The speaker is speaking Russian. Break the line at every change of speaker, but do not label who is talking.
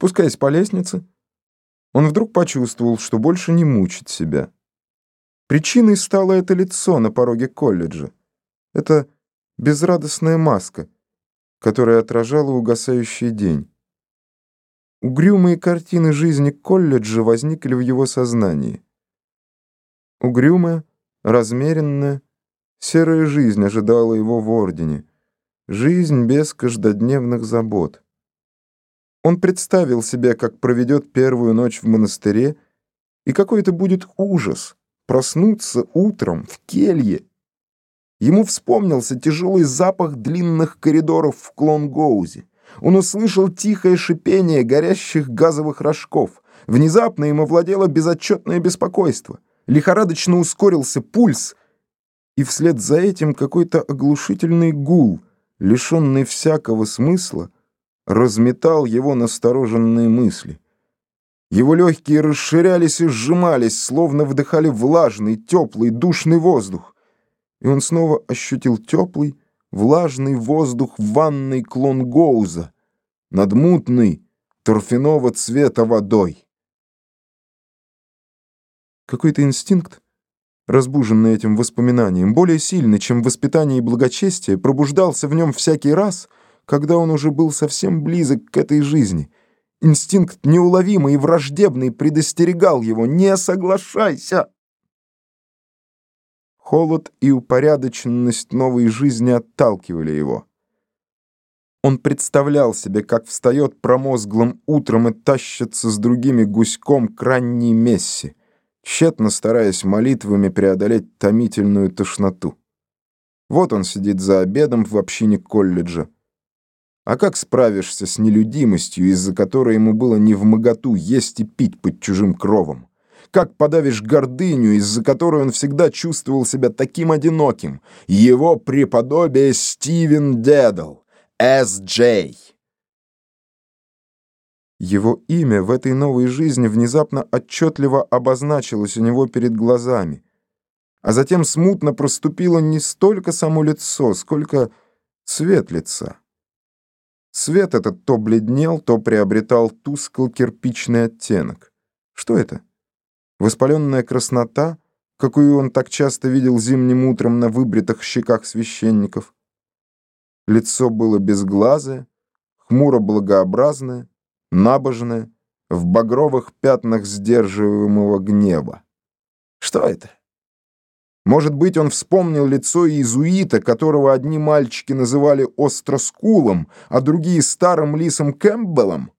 Спускаясь по лестнице, он вдруг почувствовал, что больше не мучит себя. Причиной стало это лицо на пороге колледжа. Это безрадостная маска, которая отражала угасающий день. Угрюмые картины жизни колледжа возникли в его сознании. Угрюмая, размеренная, серая жизнь ожидала его в Ордене. Жизнь без каждодневных забот. Он представил себе, как проведет первую ночь в монастыре, и какой это будет ужас проснуться утром в келье. Ему вспомнился тяжелый запах длинных коридоров в Клонгоузе. Он услышал тихое шипение горящих газовых рожков. Внезапно ему владело безотчетное беспокойство. Лихорадочно ускорился пульс, и вслед за этим какой-то оглушительный гул, лишенный всякого смысла, разметал его настороженные мысли. Его легкие расширялись и сжимались, словно вдыхали влажный, теплый, душный воздух. И он снова ощутил теплый, влажный воздух ванной Клонгоуза над мутной, торфяного цвета водой. Какой-то инстинкт, разбуженный этим воспоминанием, более сильный, чем воспитание и благочестие, пробуждался в нем всякий раз, когда он уже был совсем близок к этой жизни. Инстинкт неуловимый и враждебный предостерегал его «Не соглашайся!» Холод и упорядоченность новой жизни отталкивали его. Он представлял себе, как встает промозглым утром и тащится с другими гуськом к ранней мессе, тщетно стараясь молитвами преодолеть томительную тошноту. Вот он сидит за обедом в общине колледжа. А как справишься с нелюдимостью, из-за которой ему было не в моготу есть и пить под чужим кровом? Как подавишь гордыню, из-за которой он всегда чувствовал себя таким одиноким? Его преподобие Стивен Дедл, С.Джей. Его имя в этой новой жизни внезапно отчетливо обозначилось у него перед глазами, а затем смутно проступило не столько само лицо, сколько цвет лица. Свет этот то бледнел, то приобретал тускло-кирпичный оттенок. Что это? Воспаленная краснота, какую он так часто видел зимним утром на выбритых щеках священников. Лицо было безглазое, хмуро-благообразное, набожное, в багровых пятнах сдерживаемого гнева. Что это? Может быть, он вспомнил лицо иезуита, которого одни мальчики называли остроскулом, а другие старым лисом Кэмпбеллом?